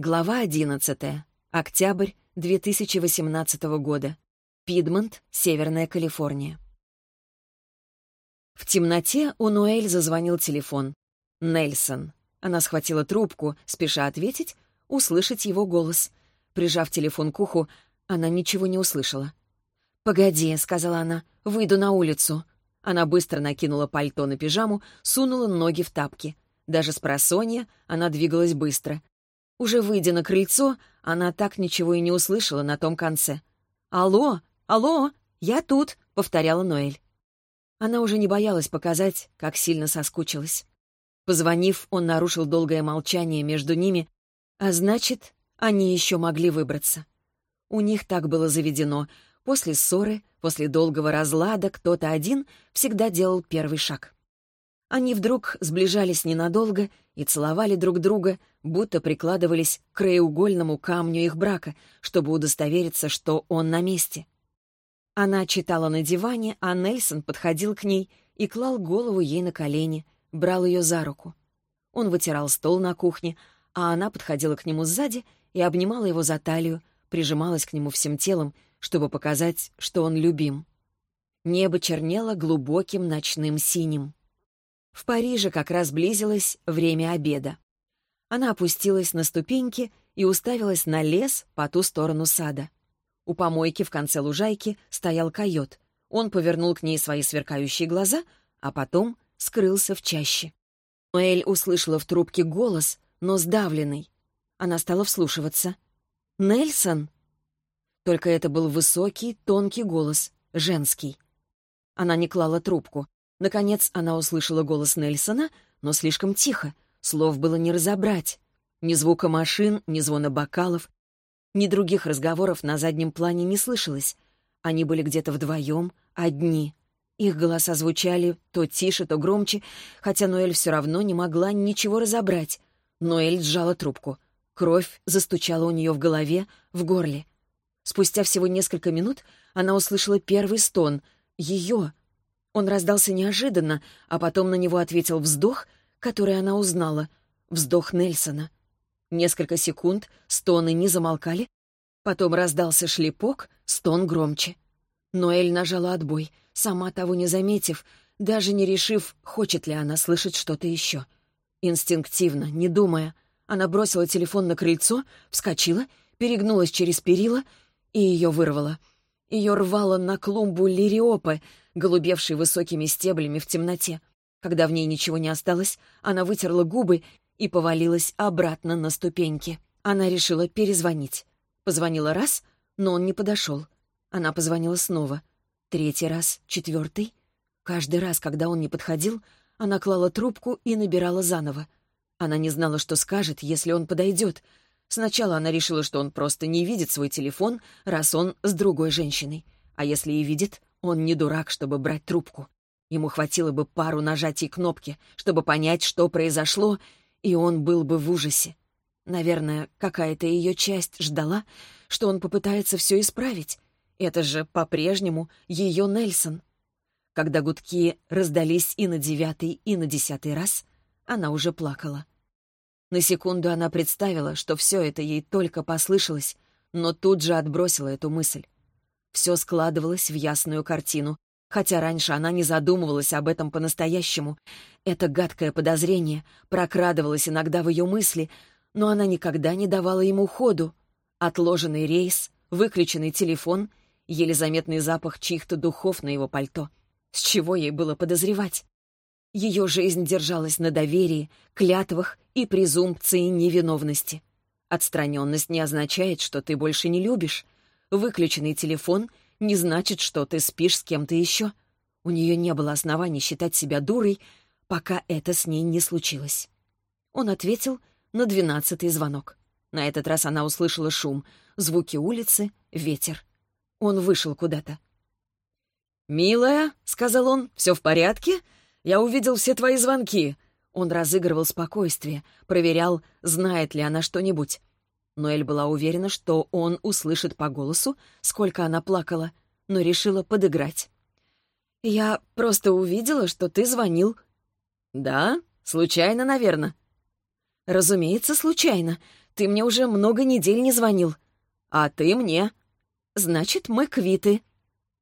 Глава 11. Октябрь 2018 года. Пидмонт, Северная Калифорния. В темноте у Ноэль зазвонил телефон. Нельсон. Она схватила трубку, спеша ответить, услышать его голос. Прижав телефон к уху, она ничего не услышала. «Погоди», — сказала она, — «выйду на улицу». Она быстро накинула пальто на пижаму, сунула ноги в тапки. Даже с просонья она двигалась быстро — уже выйдя на крыльцо, она так ничего и не услышала на том конце. «Алло, алло, я тут», — повторяла Ноэль. Она уже не боялась показать, как сильно соскучилась. Позвонив, он нарушил долгое молчание между ними, а значит, они еще могли выбраться. У них так было заведено. После ссоры, после долгого разлада кто-то один всегда делал первый шаг. Они вдруг сближались ненадолго и целовали друг друга, будто прикладывались к краеугольному камню их брака, чтобы удостовериться, что он на месте. Она читала на диване, а Нельсон подходил к ней и клал голову ей на колени, брал ее за руку. Он вытирал стол на кухне, а она подходила к нему сзади и обнимала его за талию, прижималась к нему всем телом, чтобы показать, что он любим. Небо чернело глубоким ночным синим. В Париже как раз близилось время обеда. Она опустилась на ступеньки и уставилась на лес по ту сторону сада. У помойки в конце лужайки стоял койот. Он повернул к ней свои сверкающие глаза, а потом скрылся в чаще. Ноэль услышала в трубке голос, но сдавленный. Она стала вслушиваться. «Нельсон?» Только это был высокий, тонкий голос, женский. Она не клала трубку. Наконец она услышала голос Нельсона, но слишком тихо, слов было не разобрать. Ни звука машин, ни звона бокалов, ни других разговоров на заднем плане не слышалось. Они были где-то вдвоем, одни. Их голоса звучали то тише, то громче, хотя Ноэль все равно не могла ничего разобрать. Ноэль сжала трубку. Кровь застучала у нее в голове, в горле. Спустя всего несколько минут она услышала первый стон. Ее, он раздался неожиданно, а потом на него ответил вздох, который она узнала. Вздох Нельсона. Несколько секунд стоны не замолкали, потом раздался шлепок, стон громче. Ноэль нажала отбой, сама того не заметив, даже не решив, хочет ли она слышать что-то еще. Инстинктивно, не думая, она бросила телефон на крыльцо, вскочила, перегнулась через перила и ее вырвало. Ее рвало на клумбу лириопы, голубевшей высокими стеблями в темноте. Когда в ней ничего не осталось, она вытерла губы и повалилась обратно на ступеньки. Она решила перезвонить. Позвонила раз, но он не подошел. Она позвонила снова. Третий раз, четвертый. Каждый раз, когда он не подходил, она клала трубку и набирала заново. Она не знала, что скажет, если он подойдет. Сначала она решила, что он просто не видит свой телефон, раз он с другой женщиной. А если и видит, он не дурак, чтобы брать трубку. Ему хватило бы пару нажатий кнопки, чтобы понять, что произошло, и он был бы в ужасе. Наверное, какая-то ее часть ждала, что он попытается все исправить. Это же по-прежнему ее Нельсон. Когда гудки раздались и на девятый, и на десятый раз, она уже плакала. На секунду она представила, что все это ей только послышалось, но тут же отбросила эту мысль. Все складывалось в ясную картину, хотя раньше она не задумывалась об этом по-настоящему. Это гадкое подозрение прокрадывалось иногда в ее мысли, но она никогда не давала ему ходу. Отложенный рейс, выключенный телефон, еле заметный запах чьих-то духов на его пальто. С чего ей было подозревать? Ее жизнь держалась на доверии, клятвах и презумпции невиновности. Отстраненность не означает, что ты больше не любишь. Выключенный телефон не значит, что ты спишь с кем-то еще. У нее не было оснований считать себя дурой, пока это с ней не случилось. Он ответил на двенадцатый звонок. На этот раз она услышала шум, звуки улицы, ветер. Он вышел куда-то. «Милая», — сказал он, — «все в порядке? Я увидел все твои звонки». Он разыгрывал спокойствие, проверял, знает ли она что-нибудь. Ноэль была уверена, что он услышит по голосу, сколько она плакала, но решила подыграть. «Я просто увидела, что ты звонил». «Да? Случайно, наверное». «Разумеется, случайно. Ты мне уже много недель не звонил. А ты мне. Значит, мы квиты.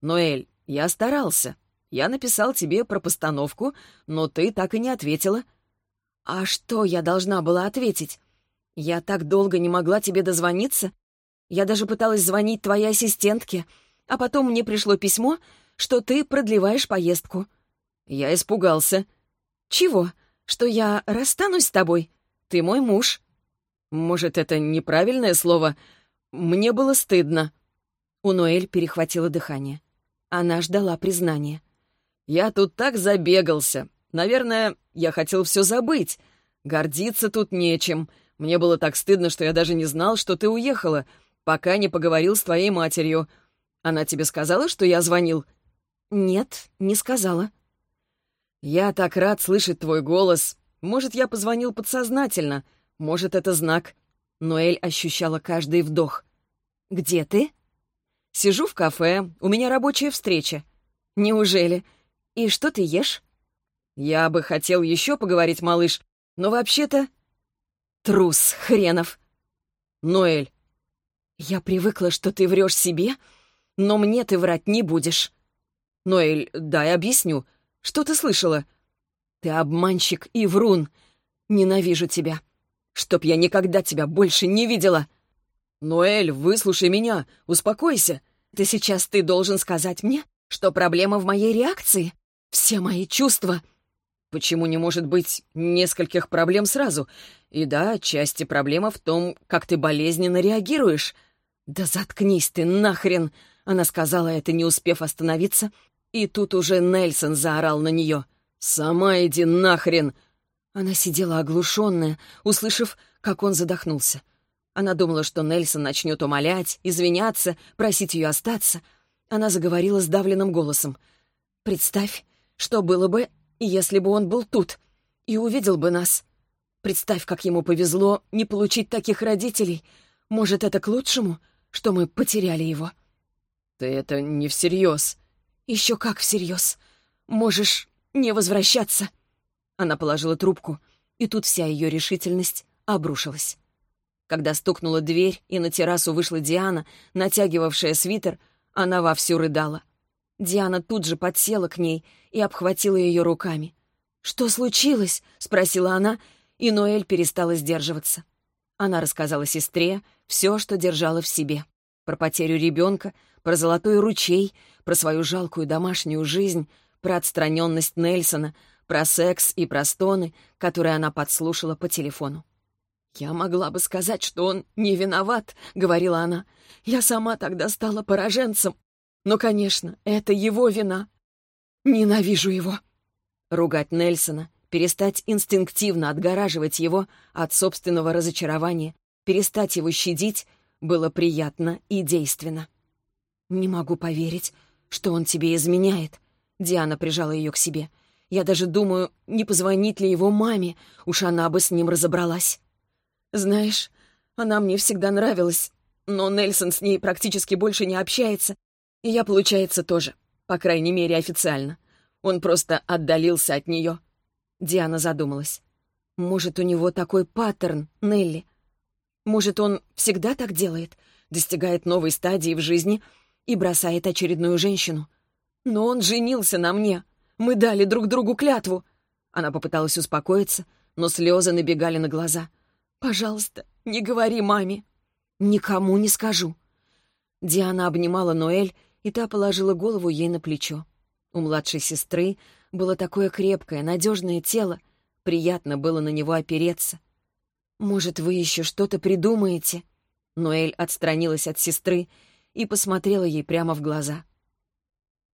Ноэль, я старался. Я написал тебе про постановку, но ты так и не ответила. А что я должна была ответить? Я так долго не могла тебе дозвониться. Я даже пыталась звонить твоей ассистентке, а потом мне пришло письмо, что ты продлеваешь поездку. Я испугался. Чего? Что я расстанусь с тобой? Ты мой муж. Может, это неправильное слово? Мне было стыдно. У Ноэль перехватило дыхание. Она ждала признания. «Я тут так забегался. Наверное, я хотел все забыть. Гордиться тут нечем. Мне было так стыдно, что я даже не знал, что ты уехала, пока не поговорил с твоей матерью. Она тебе сказала, что я звонил?» «Нет, не сказала». «Я так рад слышать твой голос. Может, я позвонил подсознательно. Может, это знак». Ноэль ощущала каждый вдох. «Где ты?» «Сижу в кафе. У меня рабочая встреча». «Неужели? И что ты ешь?» «Я бы хотел еще поговорить, малыш, но вообще-то...» «Трус хренов!» «Ноэль!» «Я привыкла, что ты врешь себе, но мне ты врать не будешь». «Ноэль, дай объясню. Что ты слышала?» «Ты обманщик и врун. Ненавижу тебя. Чтоб я никогда тебя больше не видела!» «Ноэль, выслушай меня, успокойся. Ты сейчас ты должен сказать мне, что проблема в моей реакции. Все мои чувства...» «Почему не может быть нескольких проблем сразу? И да, части проблемы в том, как ты болезненно реагируешь». «Да заткнись ты нахрен!» Она сказала это, не успев остановиться, и тут уже Нельсон заорал на нее. «Сама иди нахрен!» Она сидела оглушенная, услышав, как он задохнулся. Она думала, что Нельсон начнет умолять, извиняться, просить ее остаться. Она заговорила сдавленным голосом. «Представь, что было бы, если бы он был тут и увидел бы нас. Представь, как ему повезло не получить таких родителей. Может, это к лучшему, что мы потеряли его?» «Ты это не всерьез». «Еще как всерьез. Можешь не возвращаться». Она положила трубку, и тут вся ее решительность обрушилась. Когда стукнула дверь, и на террасу вышла Диана, натягивавшая свитер, она вовсю рыдала. Диана тут же подсела к ней и обхватила ее руками. «Что случилось?» — спросила она, и Ноэль перестала сдерживаться. Она рассказала сестре все, что держала в себе. Про потерю ребенка, про золотой ручей, про свою жалкую домашнюю жизнь, про отстраненность Нельсона, про секс и про стоны, которые она подслушала по телефону. «Я могла бы сказать, что он не виноват», — говорила она. «Я сама тогда стала пораженцем. Но, конечно, это его вина. Ненавижу его». Ругать Нельсона, перестать инстинктивно отгораживать его от собственного разочарования, перестать его щадить, было приятно и действенно. «Не могу поверить, что он тебе изменяет», — Диана прижала ее к себе. «Я даже думаю, не позвонить ли его маме, уж она бы с ним разобралась». Знаешь, она мне всегда нравилась, но Нельсон с ней практически больше не общается, и я, получается, тоже, по крайней мере, официально. Он просто отдалился от нее. Диана задумалась. Может, у него такой паттерн, Нелли? Может, он всегда так делает, достигает новой стадии в жизни и бросает очередную женщину? Но он женился на мне. Мы дали друг другу клятву. Она попыталась успокоиться, но слезы набегали на глаза. «Пожалуйста, не говори маме». «Никому не скажу». Диана обнимала Ноэль, и та положила голову ей на плечо. У младшей сестры было такое крепкое, надежное тело, приятно было на него опереться. «Может, вы еще что-то придумаете?» Ноэль отстранилась от сестры и посмотрела ей прямо в глаза.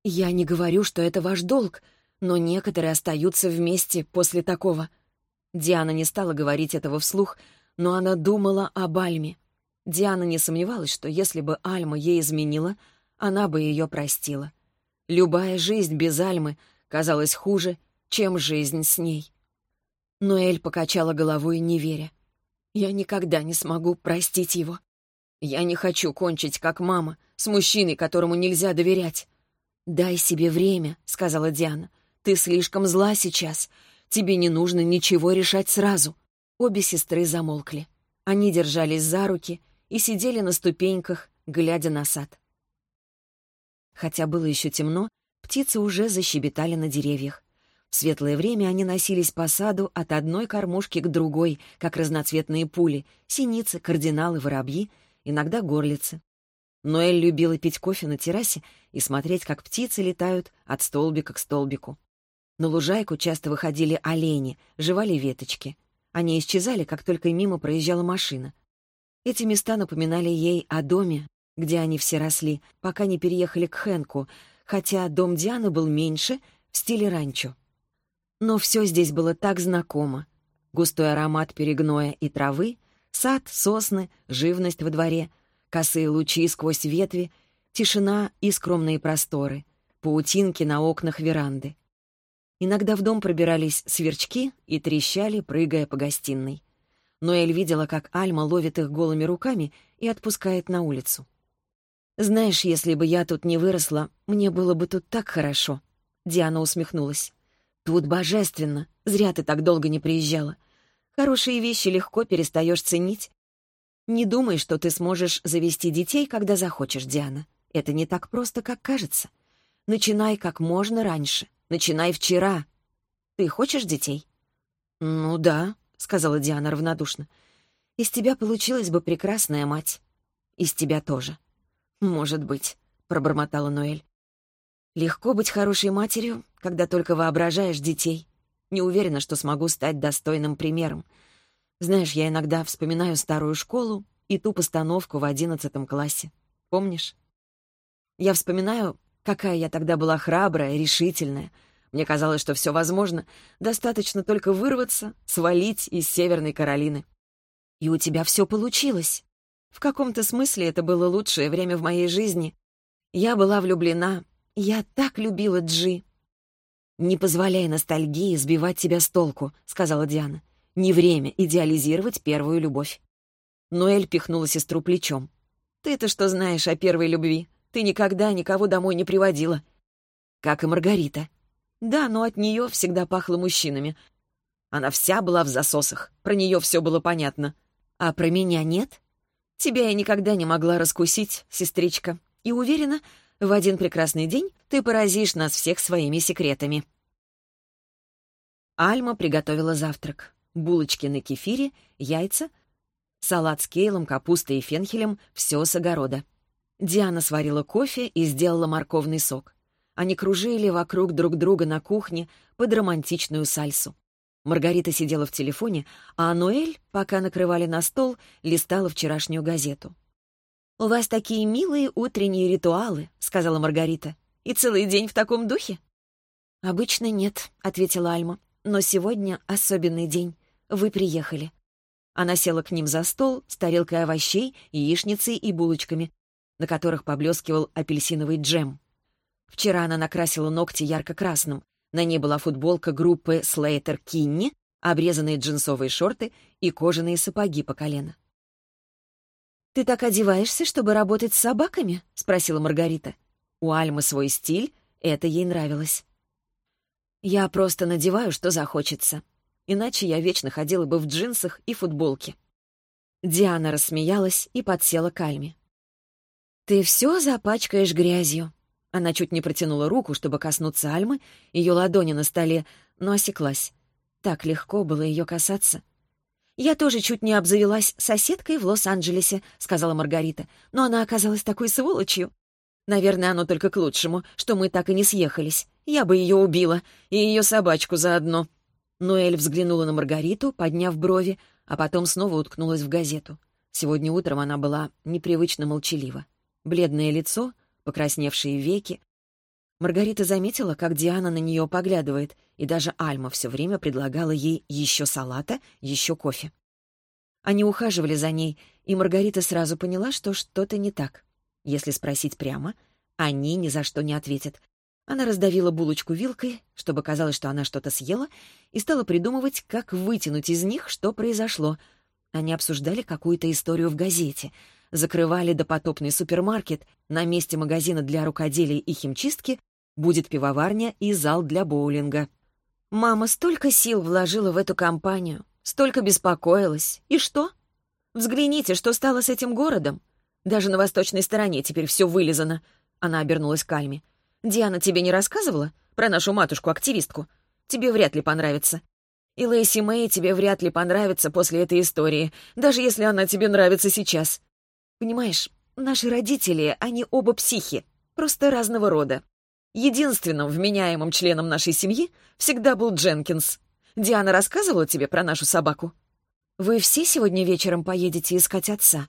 «Я не говорю, что это ваш долг, но некоторые остаются вместе после такого», Диана не стала говорить этого вслух, но она думала об Альме. Диана не сомневалась, что если бы Альма ей изменила, она бы ее простила. Любая жизнь без Альмы казалась хуже, чем жизнь с ней. Но Эль покачала головой, не веря. «Я никогда не смогу простить его. Я не хочу кончить, как мама, с мужчиной, которому нельзя доверять». «Дай себе время», — сказала Диана. «Ты слишком зла сейчас. Тебе не нужно ничего решать сразу». Обе сестры замолкли. Они держались за руки и сидели на ступеньках, глядя на сад. Хотя было еще темно, птицы уже защебетали на деревьях. В светлое время они носились по саду от одной кормушки к другой, как разноцветные пули, синицы, кардиналы, воробьи, иногда горлицы. Ноэль любила пить кофе на террасе и смотреть, как птицы летают от столбика к столбику. На лужайку часто выходили олени, жевали веточки. Они исчезали, как только мимо проезжала машина. Эти места напоминали ей о доме, где они все росли, пока не переехали к Хэнку, хотя дом Дианы был меньше, в стиле ранчо. Но все здесь было так знакомо. Густой аромат перегноя и травы, сад, сосны, живность во дворе, косые лучи сквозь ветви, тишина и скромные просторы, паутинки на окнах веранды. Иногда в дом пробирались сверчки и трещали, прыгая по гостиной. Ноэль видела, как Альма ловит их голыми руками и отпускает на улицу. «Знаешь, если бы я тут не выросла, мне было бы тут так хорошо», — Диана усмехнулась. «Тут божественно. Зря ты так долго не приезжала. Хорошие вещи легко перестаешь ценить. Не думай, что ты сможешь завести детей, когда захочешь, Диана. Это не так просто, как кажется. Начинай как можно раньше. Начинай вчера. Ты хочешь детей?» «Ну да», — сказала Диана равнодушно. «Из тебя получилась бы прекрасная мать. Из тебя тоже». «Может быть», — пробормотала Ноэль. Легко быть хорошей матерью, когда только воображаешь детей. Не уверена, что смогу стать достойным примером. Знаешь, я иногда вспоминаю старую школу и ту постановку в одиннадцатом классе. Помнишь? Я вспоминаю, какая я тогда была храбрая, решительная. Мне казалось, что все возможно. Достаточно только вырваться, свалить из Северной Каролины. И у тебя все получилось. В каком-то смысле это было лучшее время в моей жизни. Я была влюблена, «Я так любила Джи!» «Не позволяй ностальгии сбивать тебя с толку», — сказала Диана. «Не время идеализировать первую любовь». Ноэль пихнула сестру плечом. «Ты-то что знаешь о первой любви? Ты никогда никого домой не приводила». «Как и Маргарита». «Да, но от нее всегда пахло мужчинами. Она вся была в засосах, про нее все было понятно. А про меня нет? Тебя я никогда не могла раскусить, сестричка, и уверена, в один прекрасный день ты поразишь нас всех своими секретами». Альма приготовила завтрак. Булочки на кефире, яйца, салат с кейлом, капустой и фенхелем — все с огорода. Диана сварила кофе и сделала морковный сок. Они кружили вокруг друг друга на кухне под романтичную сальсу. Маргарита сидела в телефоне, а Ноэль, пока накрывали на стол, листала вчерашнюю газету. «У вас такие милые утренние ритуалы», — сказала Маргарита. «И целый день в таком духе?» «Обычно нет», — ответила Альма. «Но сегодня особенный день. Вы приехали». Она села к ним за стол с тарелкой овощей, яичницей и булочками, на которых поблескивал апельсиновый джем. Вчера она накрасила ногти ярко-красным. На ней была футболка группы Слейтер Кинни, обрезанные джинсовые шорты и кожаные сапоги по колено. «Ты так одеваешься, чтобы работать с собаками?» — спросила Маргарита. У Альмы свой стиль, это ей нравилось. «Я просто надеваю, что захочется. Иначе я вечно ходила бы в джинсах и футболке». Диана рассмеялась и подсела к Альме. «Ты все запачкаешь грязью». Она чуть не протянула руку, чтобы коснуться Альмы, ее ладони на столе, но осеклась. Так легко было ее касаться. «Я тоже чуть не обзавелась соседкой в Лос-Анджелесе», — сказала Маргарита, «но она оказалась такой сволочью. Наверное, оно только к лучшему, что мы так и не съехались. Я бы ее убила, и ее собачку заодно». Ноэль взглянула на Маргариту, подняв брови, а потом снова уткнулась в газету. Сегодня утром она была непривычно молчалива. Бледное лицо, покрасневшие веки, Маргарита заметила, как Диана на нее поглядывает, и даже Альма все время предлагала ей еще салата, еще кофе. Они ухаживали за ней, и Маргарита сразу поняла, что что-то не так. Если спросить прямо, они ни за что не ответят. Она раздавила булочку вилкой, чтобы казалось, что она что-то съела, и стала придумывать, как вытянуть из них, что произошло. Они обсуждали какую-то историю в газете, закрывали допотопный супермаркет, на месте магазина для рукоделия и химчистки Будет пивоварня и зал для боулинга. Мама столько сил вложила в эту компанию, столько беспокоилась. И что? Взгляните, что стало с этим городом. Даже на восточной стороне теперь все вылизано». Она обернулась к Альме. «Диана тебе не рассказывала про нашу матушку-активистку? Тебе вряд ли понравится. И Лэйси Мэй тебе вряд ли понравится после этой истории, даже если она тебе нравится сейчас. Понимаешь, наши родители, они оба психи, просто разного рода. Единственным вменяемым членом нашей семьи всегда был Дженкинс. Диана рассказывала тебе про нашу собаку? Вы все сегодня вечером поедете искать отца?»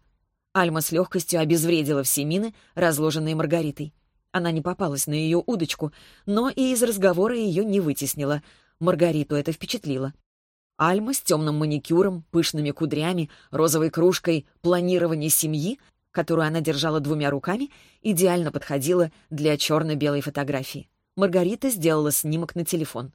Альма с легкостью обезвредила все мины, разложенные Маргаритой. Она не попалась на ее удочку, но и из разговора ее не вытеснила. Маргариту это впечатлило. Альма с темным маникюром, пышными кудрями, розовой кружкой планирования семьи которую она держала двумя руками, идеально подходила для черно-белой фотографии. Маргарита сделала снимок на телефон.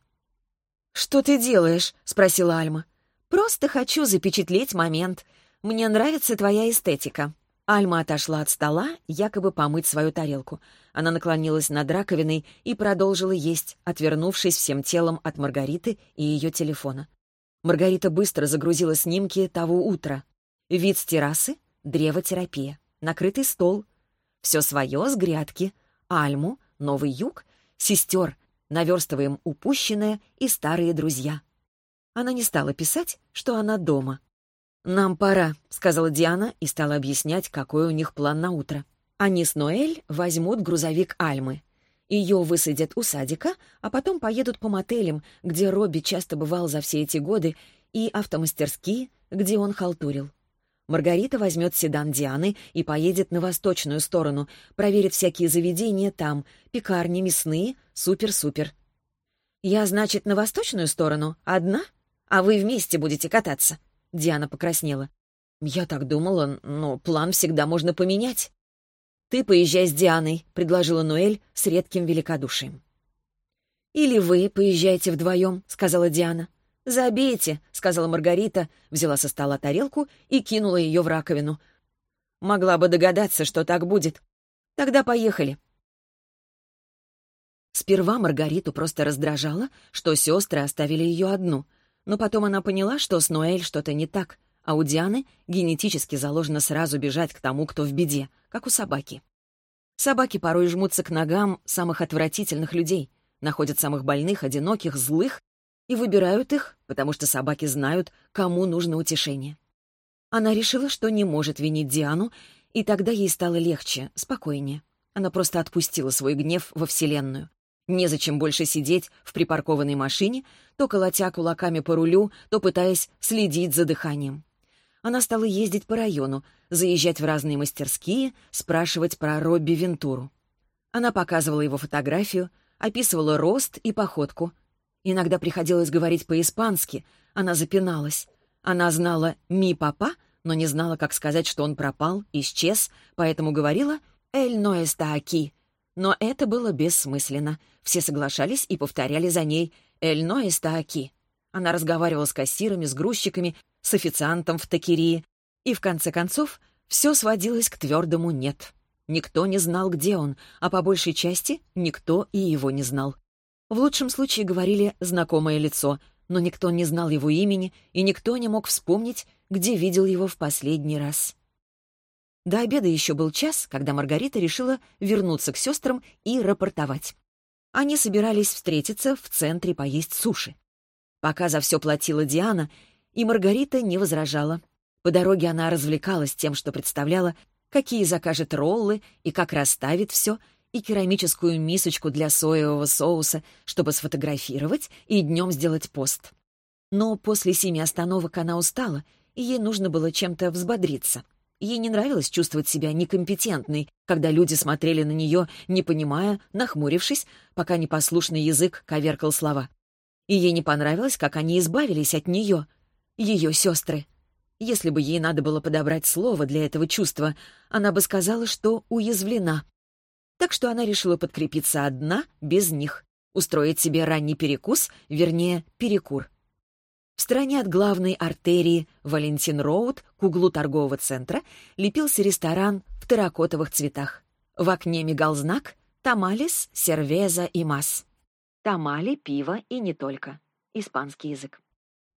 «Что ты делаешь?» — спросила Альма. «Просто хочу запечатлеть момент. Мне нравится твоя эстетика». Альма отошла от стола, якобы помыть свою тарелку. Она наклонилась над раковиной и продолжила есть, отвернувшись всем телом от Маргариты и ее телефона. Маргарита быстро загрузила снимки того утра. Вид с террасы, древотерапия накрытый стол. Все свое с грядки, альму, новый юг, сестер, наверстываем упущенное и старые друзья. Она не стала писать, что она дома. «Нам пора», — сказала Диана и стала объяснять, какой у них план на утро. Они с Ноэль возьмут грузовик Альмы. Ее высадят у садика, а потом поедут по мотелям, где Робби часто бывал за все эти годы, и автомастерские, где он халтурил. Маргарита возьмет седан Дианы и поедет на восточную сторону, проверит всякие заведения там, пекарни, мясные, супер-супер. «Я, значит, на восточную сторону? Одна? А вы вместе будете кататься?» Диана покраснела. «Я так думала, но план всегда можно поменять». «Ты поезжай с Дианой», — предложила Ноэль с редким великодушием. «Или вы поезжайте вдвоем», — сказала Диана. «Забейте», — сказала Маргарита, взяла со стола тарелку и кинула ее в раковину. «Могла бы догадаться, что так будет. Тогда поехали». Сперва Маргариту просто раздражало, что сестры оставили ее одну, но потом она поняла, что с Ноэль что-то не так, а у Дианы генетически заложено сразу бежать к тому, кто в беде, как у собаки. Собаки порой жмутся к ногам самых отвратительных людей, находят самых больных, одиноких, злых и выбирают их, потому что собаки знают, кому нужно утешение. Она решила, что не может винить Диану, и тогда ей стало легче, спокойнее. Она просто отпустила свой гнев во Вселенную. Незачем больше сидеть в припаркованной машине, то колотя кулаками по рулю, то пытаясь следить за дыханием. Она стала ездить по району, заезжать в разные мастерские, спрашивать про Робби Вентуру. Она показывала его фотографию, описывала рост и походку, Иногда приходилось говорить по-испански. Она запиналась. Она знала «ми папа», но не знала, как сказать, что он пропал, исчез, поэтому говорила «эль но эста аки». Но это было бессмысленно. Все соглашались и повторяли за ней «эль но эста аки». Она разговаривала с кассирами, с грузчиками, с официантом в такерии. И в конце концов все сводилось к твердому «нет». Никто не знал, где он, а по большей части никто и его не знал. В лучшем случае говорили «знакомое лицо», но никто не знал его имени, и никто не мог вспомнить, где видел его в последний раз. До обеда еще был час, когда Маргарита решила вернуться к сестрам и рапортовать. Они собирались встретиться в центре поесть суши. Пока за все платила Диана, и Маргарита не возражала. По дороге она развлекалась тем, что представляла, какие закажет роллы и как расставит все, и керамическую мисочку для соевого соуса, чтобы сфотографировать и днем сделать пост. Но после семи остановок она устала, и ей нужно было чем-то взбодриться. Ей не нравилось чувствовать себя некомпетентной, когда люди смотрели на нее, не понимая, нахмурившись, пока непослушный язык коверкал слова. И ей не понравилось, как они избавились от нее, ее сестры. Если бы ей надо было подобрать слово для этого чувства, она бы сказала, что уязвлена, так что она решила подкрепиться одна, без них, устроить себе ранний перекус, вернее, перекур. В стороне от главной артерии Валентин-Роуд к углу торгового центра лепился ресторан в терракотовых цветах. В окне мигал знак «Тамалис, сервеза и мас». Тамали, пиво и не только. Испанский язык.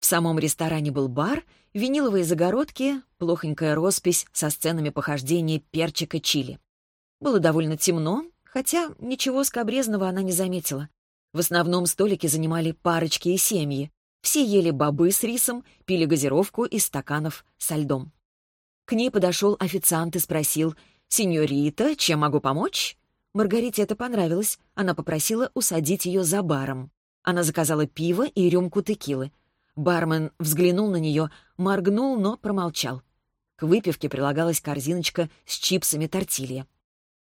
В самом ресторане был бар, виниловые загородки, плохонькая роспись со сценами похождения перчика чили. Было довольно темно, хотя ничего скобрезного она не заметила. В основном столики занимали парочки и семьи. Все ели бобы с рисом, пили газировку из стаканов со льдом. К ней подошел официант и спросил, «Сеньорита, чем могу помочь?» Маргарите это понравилось. Она попросила усадить ее за баром. Она заказала пиво и рюмку текилы. Бармен взглянул на нее, моргнул, но промолчал. К выпивке прилагалась корзиночка с чипсами тортилья.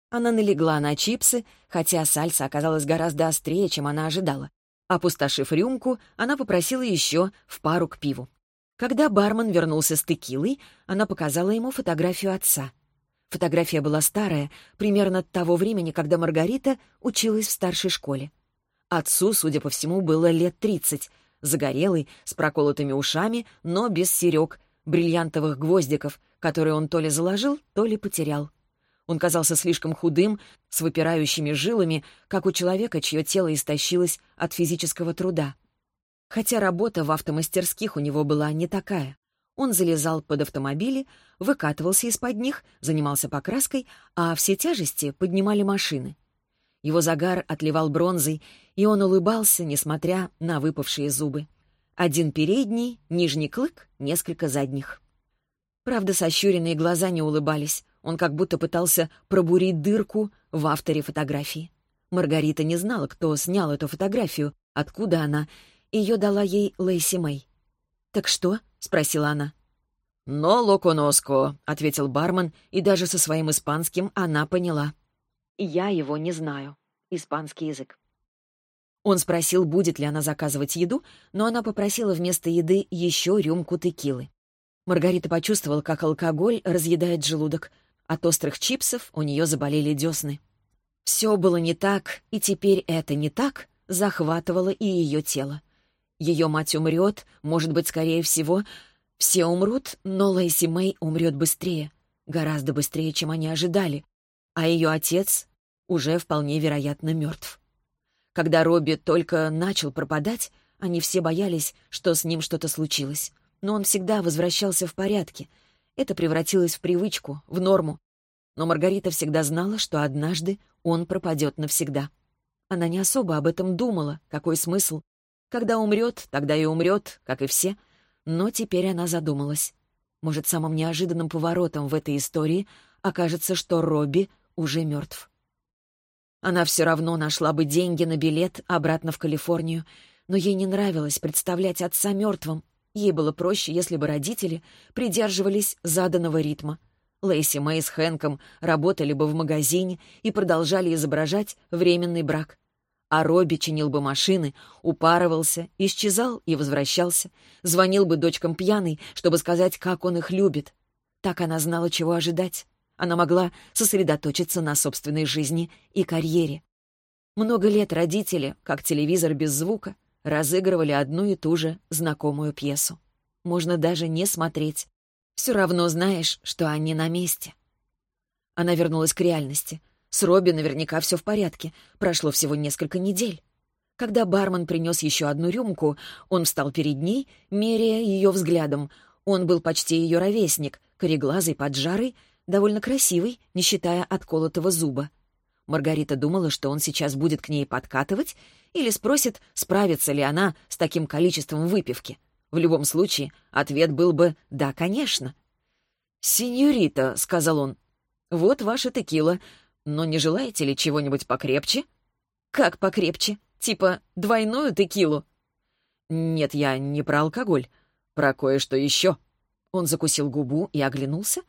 Она налегла на чипсы, хотя сальса оказалась гораздо острее, чем она ожидала. Опустошив рюмку, она попросила еще в пару к пиву. Когда бармен вернулся с текилой, она показала ему фотографию отца. Фотография была старая, примерно того времени, когда Маргарита училась в старшей школе. Отцу, судя по всему, было лет тридцать, загорелый, с проколотыми ушами, но без серег, бриллиантовых гвоздиков, которые он то ли заложил, то ли потерял. Он казался слишком худым, с выпирающими жилами, как у человека, чье тело истощилось от физического труда. Хотя работа в автомастерских у него была не такая. Он залезал под автомобили, выкатывался из-под них, занимался покраской, а все тяжести поднимали машины. Его загар отливал бронзой, и он улыбался, несмотря на выпавшие зубы. Один передний, нижний клык, несколько задних. Правда, сощуренные глаза не улыбались. Он как будто пытался пробурить дырку в авторе фотографии. Маргарита не знала, кто снял эту фотографию, откуда она. Ее дала ей Лейси Мэй. «Так что?» — спросила она. «Но локоноско», — ответил бармен, и даже со своим испанским она поняла. «Я его не знаю. Испанский язык». Он спросил, будет ли она заказывать еду, но она попросила вместо еды еще рюмку текилы. Маргарита почувствовала, как алкоголь разъедает желудок. От острых чипсов у нее заболели десны. Все было не так, и теперь это не так захватывало и ее тело. Ее мать умрет, может быть, скорее всего. Все умрут, но Лейси Мэй умрет быстрее. Гораздо быстрее, чем они ожидали. А ее отец уже вполне вероятно мертв. Когда Робби только начал пропадать, они все боялись, что с ним что-то случилось. Но он всегда возвращался в порядке. Это превратилось в привычку, в норму. Но Маргарита всегда знала, что однажды он пропадет навсегда. Она не особо об этом думала, какой смысл. Когда умрет, тогда и умрет, как и все. Но теперь она задумалась. Может, самым неожиданным поворотом в этой истории окажется, что Робби уже мертв. Она все равно нашла бы деньги на билет обратно в Калифорнию, но ей не нравилось представлять отца мертвым. Ей было проще, если бы родители придерживались заданного ритма. Лейси Мэй с Хэнком работали бы в магазине и продолжали изображать временный брак а Робби чинил бы машины, упарывался, исчезал и возвращался, звонил бы дочкам пьяный, чтобы сказать, как он их любит. Так она знала, чего ожидать. Она могла сосредоточиться на собственной жизни и карьере. Много лет родители, как телевизор без звука, разыгрывали одну и ту же знакомую пьесу. Можно даже не смотреть. Все равно знаешь, что они на месте. Она вернулась к реальности — с Робби наверняка все в порядке. Прошло всего несколько недель. Когда бармен принес еще одну рюмку, он встал перед ней, меряя ее взглядом. Он был почти ее ровесник, кореглазый, поджарый, довольно красивый, не считая отколотого зуба. Маргарита думала, что он сейчас будет к ней подкатывать или спросит, справится ли она с таким количеством выпивки. В любом случае, ответ был бы «да, конечно». «Синьорита», — сказал он, — «вот ваша текила. Но не желаете ли чего-нибудь покрепче? Как покрепче? Типа двойную текилу? Нет, я не про алкоголь. Про кое-что еще. Он закусил губу и оглянулся,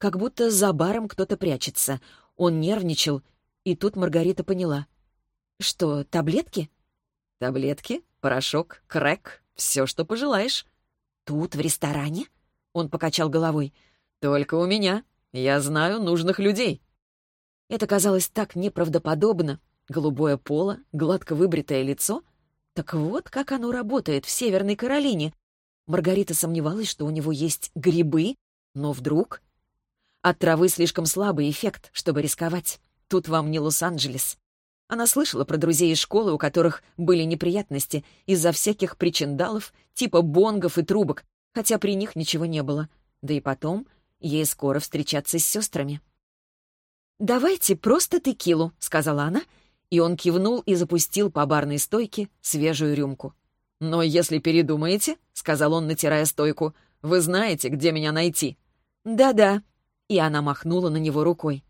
как будто за баром кто-то прячется. Он нервничал, и тут Маргарита поняла. Что, таблетки? Таблетки, порошок, крэк, все, что пожелаешь. Тут, в ресторане? Он покачал головой. Только у меня. Я знаю нужных людей. Это казалось так неправдоподобно. Голубое поло, гладко выбритое лицо. Так вот, как оно работает в Северной Каролине. Маргарита сомневалась, что у него есть грибы, но вдруг... От травы слишком слабый эффект, чтобы рисковать. Тут вам не Лос-Анджелес. Она слышала про друзей из школы, у которых были неприятности из-за всяких причиндалов, типа бонгов и трубок, хотя при них ничего не было. Да и потом, ей скоро встречаться с сестрами. «Давайте просто текилу», — сказала она, и он кивнул и запустил по барной стойке свежую рюмку. «Но если передумаете», — сказал он, натирая стойку, — «вы знаете, где меня найти». «Да-да», — и она махнула на него рукой.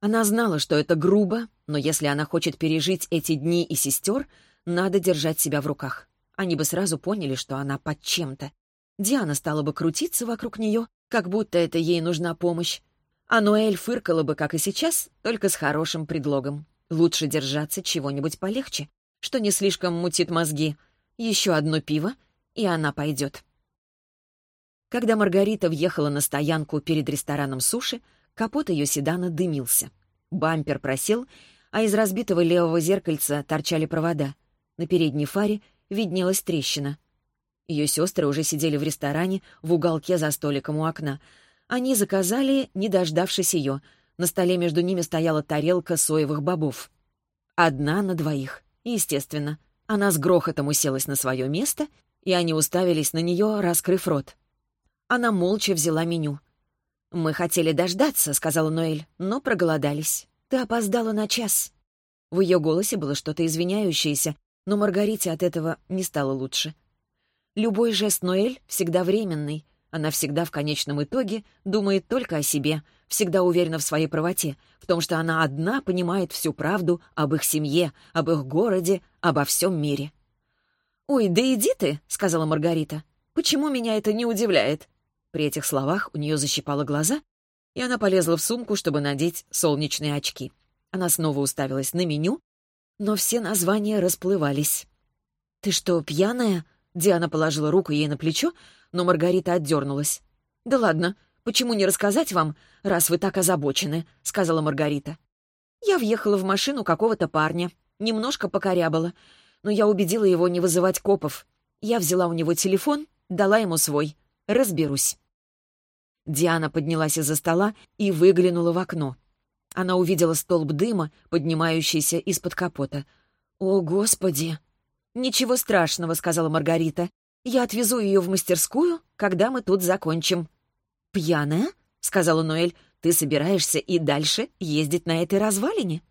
Она знала, что это грубо, но если она хочет пережить эти дни и сестер, надо держать себя в руках. Они бы сразу поняли, что она под чем-то. Диана стала бы крутиться вокруг нее, как будто это ей нужна помощь. А Ноэль фыркала бы, как и сейчас, только с хорошим предлогом. Лучше держаться чего-нибудь полегче, что не слишком мутит мозги. Еще одно пиво, и она пойдет. Когда Маргарита въехала на стоянку перед рестораном суши, Капот ее седана дымился. Бампер просел, а из разбитого левого зеркальца торчали провода. На передней фаре виднелась трещина. Ее сестры уже сидели в ресторане в уголке за столиком у окна. Они заказали, не дождавшись ее. На столе между ними стояла тарелка соевых бобов. Одна на двоих. Естественно. Она с грохотом уселась на свое место, и они уставились на нее, раскрыв рот. Она молча взяла меню. «Мы хотели дождаться», — сказала Ноэль, — «но проголодались. Ты опоздала на час». В ее голосе было что-то извиняющееся, но Маргарите от этого не стало лучше. Любой жест Ноэль всегда временный. Она всегда в конечном итоге думает только о себе, всегда уверена в своей правоте, в том, что она одна понимает всю правду об их семье, об их городе, обо всем мире. «Ой, да иди ты», — сказала Маргарита. «Почему меня это не удивляет? При этих словах у нее защипало глаза, и она полезла в сумку, чтобы надеть солнечные очки. Она снова уставилась на меню, но все названия расплывались. «Ты что, пьяная?» Диана положила руку ей на плечо, но Маргарита отдернулась. «Да ладно, почему не рассказать вам, раз вы так озабочены?» — сказала Маргарита. «Я въехала в машину какого-то парня, немножко покорябала, но я убедила его не вызывать копов. Я взяла у него телефон, дала ему свой. Разберусь». Диана поднялась из-за стола и выглянула в окно. Она увидела столб дыма, поднимающийся из-под капота. «О, Господи!» «Ничего страшного», — сказала Маргарита. «Я отвезу ее в мастерскую, когда мы тут закончим». «Пьяная?» — сказала Ноэль. «Ты собираешься и дальше ездить на этой развалине?»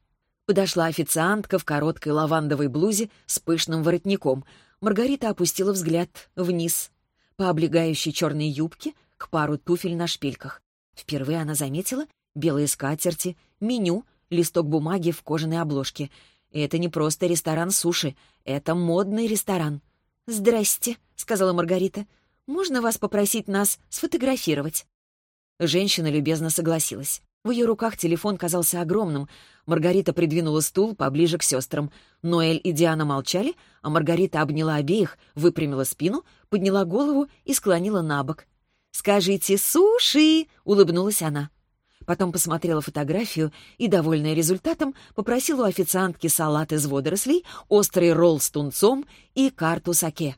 Подошла официантка в короткой лавандовой блузе с пышным воротником. Маргарита опустила взгляд вниз. По облегающей черной юбке к пару туфель на шпильках. Впервые она заметила белые скатерти, меню, листок бумаги в кожаной обложке. Это не просто ресторан суши, это модный ресторан. «Здрасте», — сказала Маргарита. «Можно вас попросить нас сфотографировать?» Женщина любезно согласилась. В ее руках телефон казался огромным. Маргарита придвинула стул поближе к сестрам. Ноэль и Диана молчали, а Маргарита обняла обеих, выпрямила спину, подняла голову и склонила на бок. «Скажите «суши!»» — улыбнулась она. Потом посмотрела фотографию и, довольная результатом, попросила у официантки салат из водорослей, острый ролл с тунцом и карту саке.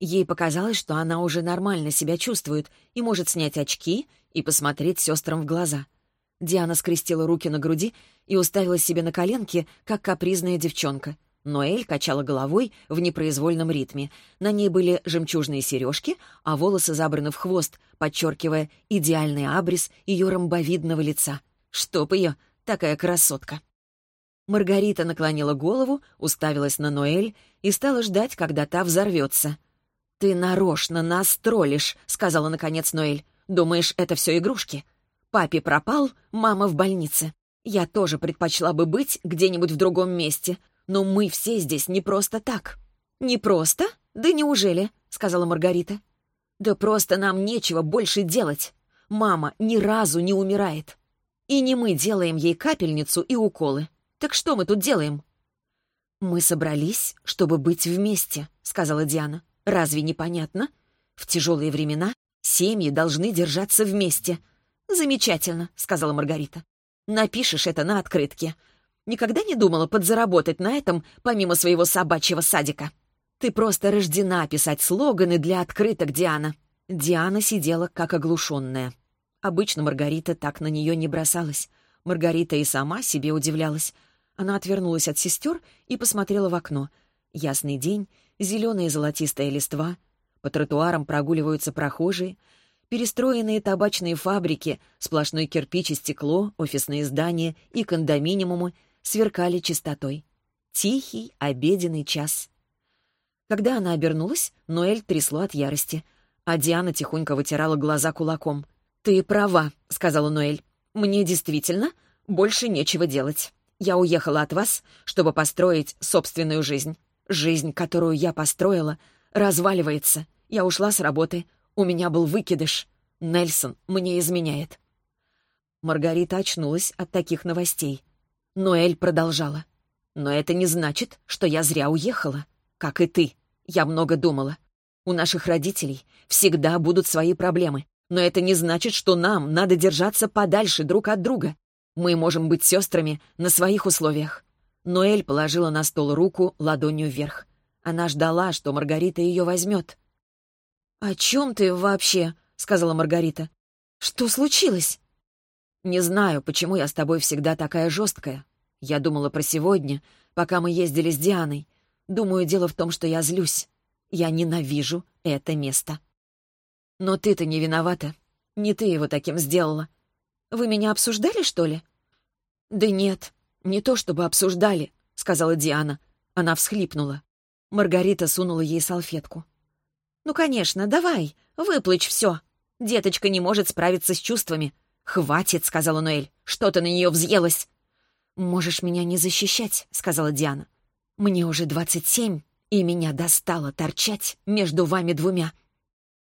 Ей показалось, что она уже нормально себя чувствует и может снять очки и посмотреть сестрам в глаза. Диана скрестила руки на груди и уставила себе на коленки, как капризная девчонка — Ноэль качала головой в непроизвольном ритме. На ней были жемчужные сережки, а волосы забраны в хвост, подчеркивая идеальный абрис ее ромбовидного лица. Чтоб ее, такая красотка. Маргарита наклонила голову, уставилась на Ноэль и стала ждать, когда та взорвется. «Ты нарочно нас троллишь», — сказала наконец Ноэль. «Думаешь, это все игрушки? Папе пропал, мама в больнице. Я тоже предпочла бы быть где-нибудь в другом месте, но мы все здесь не просто так». «Не просто? Да неужели?» — сказала Маргарита. «Да просто нам нечего больше делать. Мама ни разу не умирает. И не мы делаем ей капельницу и уколы. Так что мы тут делаем?» «Мы собрались, чтобы быть вместе», — сказала Диана. «Разве не понятно? В тяжелые времена семьи должны держаться вместе». «Замечательно», — сказала Маргарита. «Напишешь это на открытке. Никогда не думала подзаработать на этом, помимо своего собачьего садика? Ты просто рождена писать слоганы для открыток, Диана». Диана сидела как оглушенная. Обычно Маргарита так на нее не бросалась. Маргарита и сама себе удивлялась. Она отвернулась от сестер и посмотрела в окно. Ясный день, зеленая золотистая листва. По тротуарам прогуливаются прохожие. Перестроенные табачные фабрики, сплошной кирпич и стекло, офисные здания и кондоминиумы сверкали чистотой. Тихий обеденный час. Когда она обернулась, Ноэль трясло от ярости, а Диана тихонько вытирала глаза кулаком. «Ты права», — сказала Ноэль. «Мне действительно больше нечего делать. Я уехала от вас, чтобы построить собственную жизнь. Жизнь, которую я построила, разваливается. Я ушла с работы. У меня был выкидыш. Нельсон мне изменяет». Маргарита очнулась от таких новостей. Ноэль продолжала. «Но это не значит, что я зря уехала. Как и ты. Я много думала. У наших родителей всегда будут свои проблемы. Но это не значит, что нам надо держаться подальше друг от друга. Мы можем быть сестрами на своих условиях». Ноэль положила на стол руку ладонью вверх. Она ждала, что Маргарита ее возьмет. «О чем ты вообще?» — сказала Маргарита. «Что случилось?» «Не знаю, почему я с тобой всегда такая жесткая. Я думала про сегодня, пока мы ездили с Дианой. Думаю, дело в том, что я злюсь. Я ненавижу это место». «Но ты-то не виновата. Не ты его таким сделала. Вы меня обсуждали, что ли?» «Да нет, не то чтобы обсуждали», — сказала Диана. Она всхлипнула. Маргарита сунула ей салфетку. «Ну, конечно, давай, выплачь все. Деточка не может справиться с чувствами». «Хватит», — сказала Ноэль. «Что ты на нее взъелась?» «Можешь меня не защищать», — сказала Диана. «Мне уже двадцать семь, и меня достало торчать между вами двумя».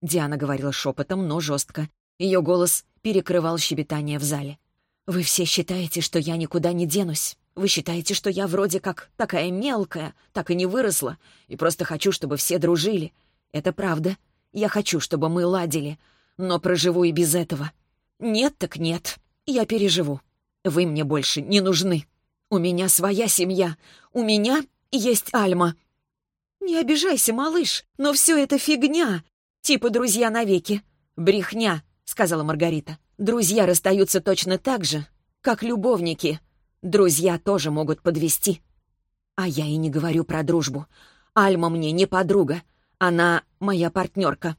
Диана говорила шепотом, но жестко. Ее голос перекрывал щебетание в зале. «Вы все считаете, что я никуда не денусь. Вы считаете, что я вроде как такая мелкая, так и не выросла, и просто хочу, чтобы все дружили. Это правда. Я хочу, чтобы мы ладили, но проживу и без этого. Нет так нет. Я переживу. Вы мне больше не нужны. У меня своя семья. У меня есть Альма». «Не обижайся, малыш, но все это фигня. Типа друзья навеки. Брехня», — сказала Маргарита. Друзья расстаются точно так же, как любовники. Друзья тоже могут подвести. А я и не говорю про дружбу. Альма мне не подруга. Она моя партнерка.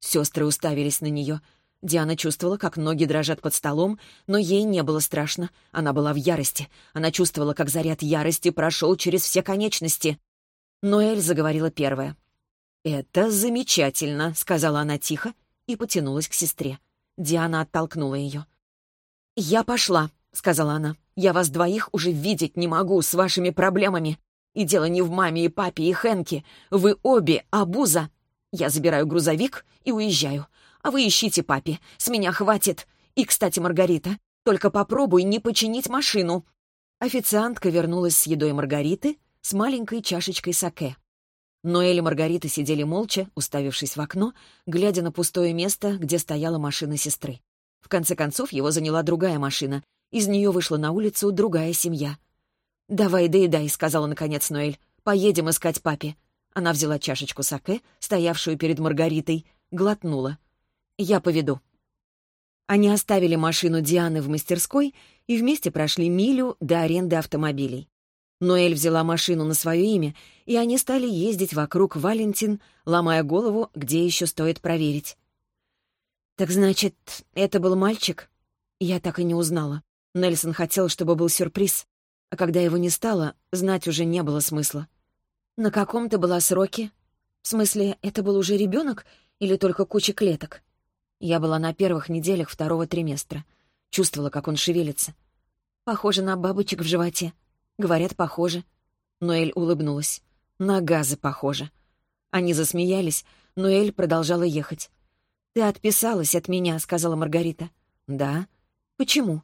Сестры уставились на нее. Диана чувствовала, как ноги дрожат под столом, но ей не было страшно. Она была в ярости. Она чувствовала, как заряд ярости прошел через все конечности. Ноэль заговорила первая. «Это замечательно», — сказала она тихо и потянулась к сестре. Диана оттолкнула ее. «Я пошла», — сказала она. «Я вас двоих уже видеть не могу с вашими проблемами. И дело не в маме и папе и Хэнке. Вы обе обуза. Я забираю грузовик и уезжаю. А вы ищите папе. С меня хватит. И, кстати, Маргарита, только попробуй не починить машину». Официантка вернулась с едой Маргариты с маленькой чашечкой саке. Ноэль и Маргарита сидели молча, уставившись в окно, глядя на пустое место, где стояла машина сестры. В конце концов, его заняла другая машина. Из нее вышла на улицу другая семья. «Давай, доедай», — сказала наконец Ноэль. «Поедем искать папе». Она взяла чашечку саке, стоявшую перед Маргаритой, глотнула. «Я поведу». Они оставили машину Дианы в мастерской и вместе прошли милю до аренды автомобилей. Ноэль взяла машину на свое имя, и они стали ездить вокруг Валентин, ломая голову, где еще стоит проверить. «Так значит, это был мальчик?» Я так и не узнала. Нельсон хотел, чтобы был сюрприз. А когда его не стало, знать уже не было смысла. «На каком ты была сроке?» «В смысле, это был уже ребенок или только куча клеток?» Я была на первых неделях второго триместра. Чувствовала, как он шевелится. Похоже на бабочек в животе. Говорят, похоже. Ноэль улыбнулась. На газы похоже. Они засмеялись, но Эль продолжала ехать. «Ты отписалась от меня», — сказала Маргарита. «Да? Почему?»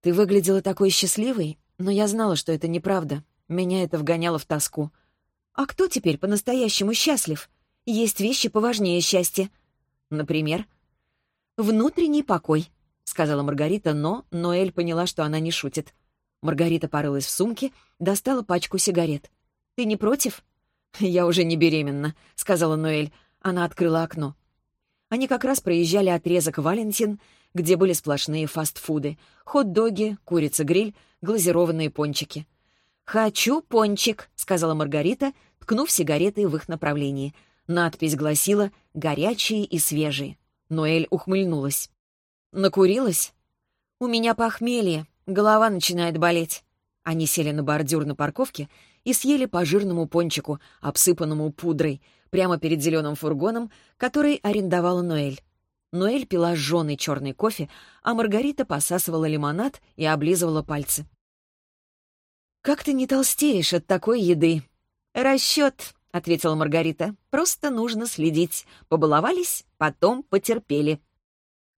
«Ты выглядела такой счастливой, но я знала, что это неправда. Меня это вгоняло в тоску. А кто теперь по-настоящему счастлив? Есть вещи поважнее счастья. Например?» «Внутренний покой», — сказала Маргарита, но Ноэль поняла, что она не шутит. Маргарита порылась в сумке, достала пачку сигарет. «Ты не против?» «Я уже не беременна», — сказала Ноэль. Она открыла окно. Они как раз проезжали отрезок Валентин, где были сплошные фастфуды — хот-доги, курица-гриль, глазированные пончики. «Хочу пончик», — сказала Маргарита, ткнув сигареты в их направлении. Надпись гласила «Горячие и свежие». Ноэль ухмыльнулась. «Накурилась?» «У меня похмелье, голова начинает болеть». Они сели на бордюр на парковке и съели по жирному пончику, обсыпанному пудрой, прямо перед зеленым фургоном, который арендовала Ноэль. Ноэль пила жженый черный кофе, а Маргарита посасывала лимонад и облизывала пальцы. «Как ты не толстеешь от такой еды?» «Расчет», — ответила Маргарита. «Просто нужно следить. Побаловались, потом потерпели».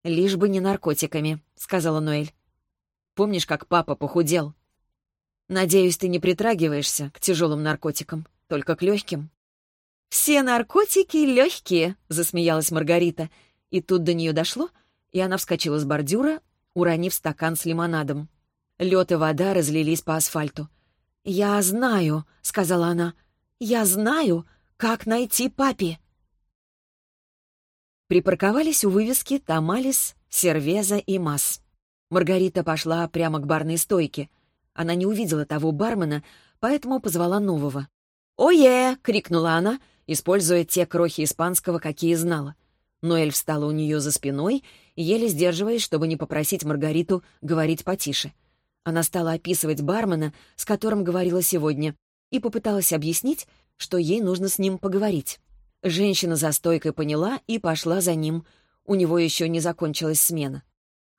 «Лишь бы не наркотиками», — сказала Ноэль. «Помнишь, как папа похудел?» «Надеюсь, ты не притрагиваешься к тяжелым наркотикам, только к легким». «Все наркотики легкие», — засмеялась Маргарита. И тут до нее дошло, и она вскочила с бордюра, уронив стакан с лимонадом. Лед и вода разлились по асфальту. «Я знаю», — сказала она, — «я знаю, как найти папе». Припарковались у вывески «Тамалис», «Сервеза» и «Мас». Маргарита пошла прямо к барной стойке. Она не увидела того бармена, поэтому позвала нового. «Ое!» — крикнула она, используя те крохи испанского, какие знала. Ноэль встала у нее за спиной, еле сдерживаясь, чтобы не попросить Маргариту говорить потише. Она стала описывать бармена, с которым говорила сегодня, и попыталась объяснить, что ей нужно с ним поговорить. Женщина за стойкой поняла и пошла за ним. У него еще не закончилась смена.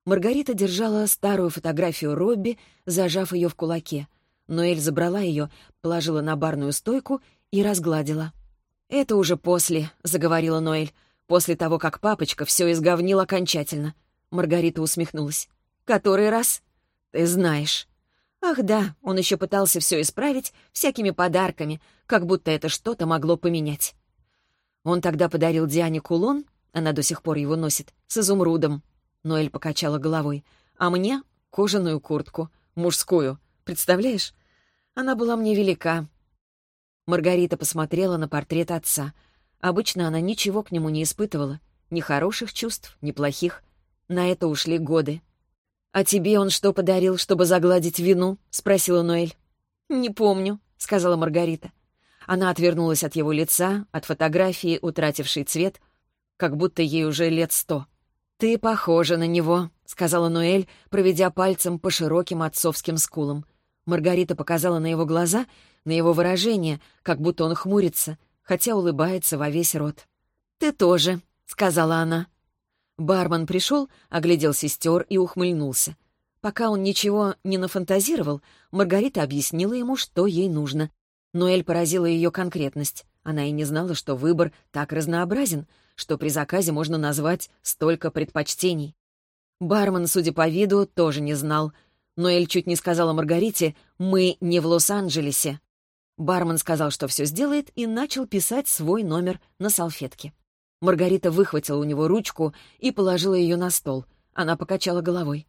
Маргарита держала старую фотографию Робби, зажав ее в кулаке. Ноэль забрала ее, положила на барную стойку и разгладила. «Это уже после», — заговорила Ноэль, «после того, как папочка все изговнил окончательно». Маргарита усмехнулась. «Который раз?» «Ты знаешь». «Ах да, он еще пытался все исправить всякими подарками, как будто это что-то могло поменять». Он тогда подарил Диане кулон, она до сих пор его носит, с изумрудом. Ноэль покачала головой. А мне — кожаную куртку, мужскую. Представляешь? Она была мне велика. Маргарита посмотрела на портрет отца. Обычно она ничего к нему не испытывала. Ни хороших чувств, ни плохих. На это ушли годы. «А тебе он что подарил, чтобы загладить вину?» — спросила Ноэль. «Не помню», — сказала Маргарита. Она отвернулась от его лица, от фотографии, утратившей цвет, как будто ей уже лет сто. «Ты похожа на него», — сказала Ноэль, проведя пальцем по широким отцовским скулам. Маргарита показала на его глаза, на его выражение, как будто он хмурится, хотя улыбается во весь рот. «Ты тоже», — сказала она. Бармен пришел, оглядел сестер и ухмыльнулся. Пока он ничего не нафантазировал, Маргарита объяснила ему, что ей нужно. Ноэль поразила ее конкретность. Она и не знала, что выбор так разнообразен — что при заказе можно назвать столько предпочтений. Бармен, судя по виду, тоже не знал. Но Эль чуть не сказала Маргарите «Мы не в Лос-Анджелесе». Бармен сказал, что все сделает, и начал писать свой номер на салфетке. Маргарита выхватила у него ручку и положила ее на стол. Она покачала головой.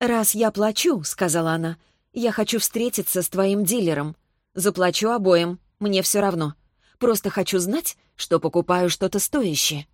«Раз я плачу», — сказала она, — «я хочу встретиться с твоим дилером. Заплачу обоим, мне все равно. Просто хочу знать, что покупаю что-то стоящее».